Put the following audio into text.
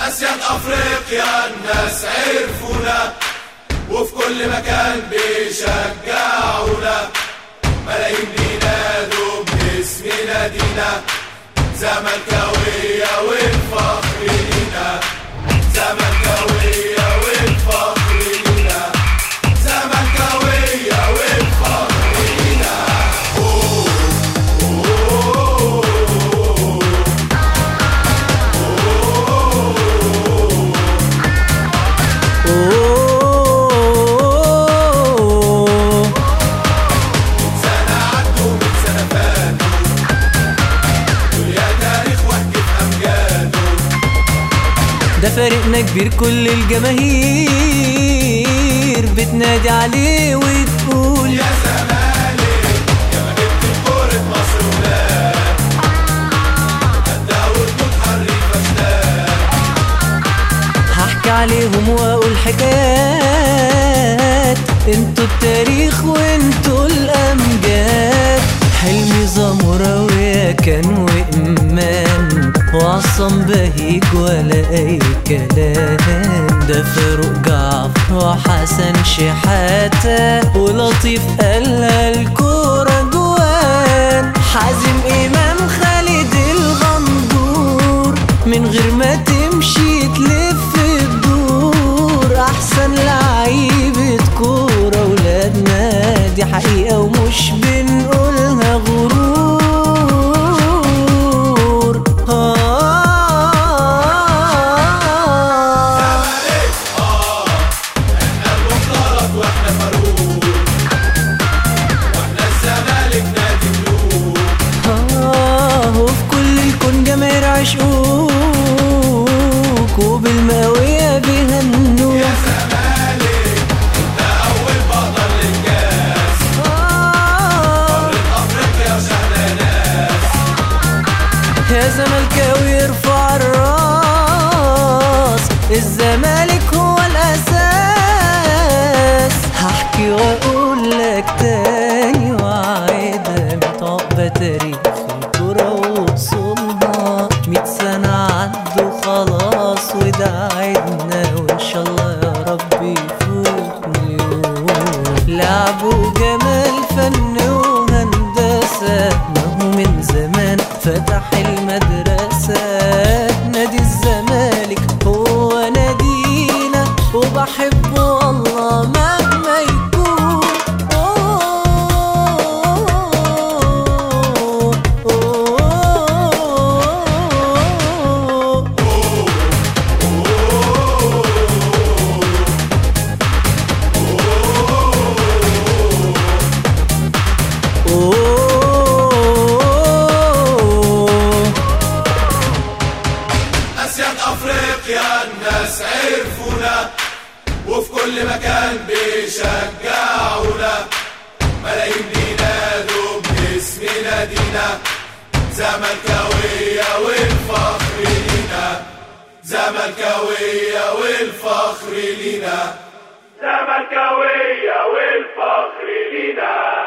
أسياد أفريقيا الناس عرفونا وفي كل مكان بيشجعونا. ملايين بينادوا باسم نادينا زملكاوية ده فريقنا كبير كل الجماهير بتنادي عليه وتقول يا زمالك يا كورة مصر ولاد هحكي عليهم وأقول حكايات أنتوا التاريخ وانتوا الأمجاد. حلمي زمراوية كان وإمان وعصام بهيج ولا أي كلام. ده فاروق جعفر وحسن شحاتة ولطيف قالها الكورة جوان. حازم إمام خالد الغندور من غير ما تمشي تلف الدور. أحسن لعيبة كورة ولادنا دي حقيقة ومش بنقولها الزمالك هو الاساس هحكي وأقول لك تاني ميت عقبة تاريخ الكرة ووصولها ميت سنة عدوا خلاص وده عيدنا الناس عرفونا وفي كل مكان بيشجعونا. ملايين بينادوا باسم نادينا زملكاوية والفخر لينا. زملكاوية والفخر لينا. زملكاوية والفخر لينا.